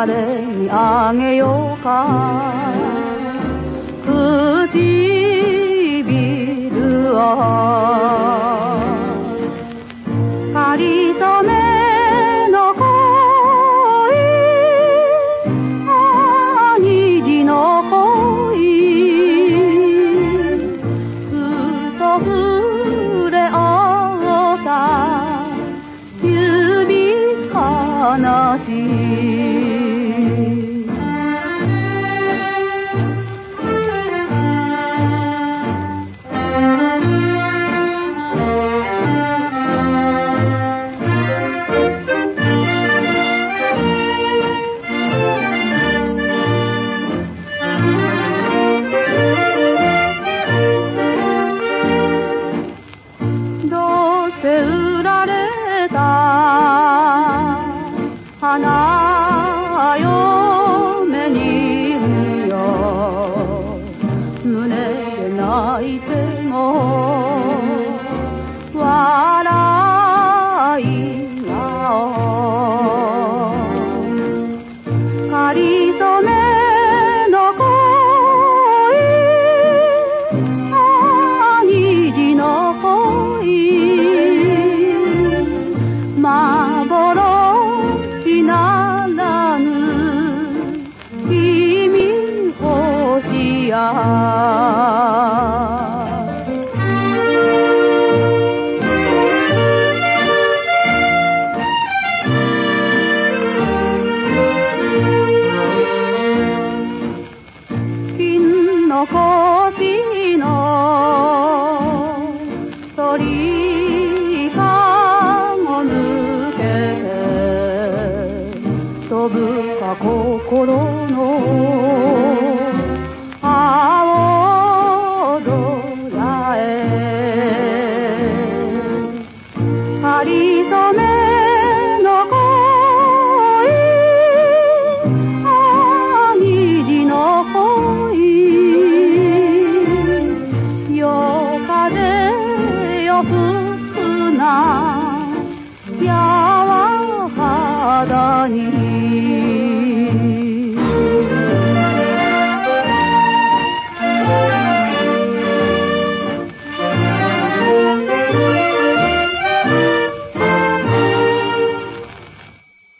誰にあげようか。唇をかりとめの恋。虹の恋。ふと触れ合った。指離しどうせ売られた。花よ目にるよ胸で泣いてもの腰の鳥かご抜け飛ぶか心の money.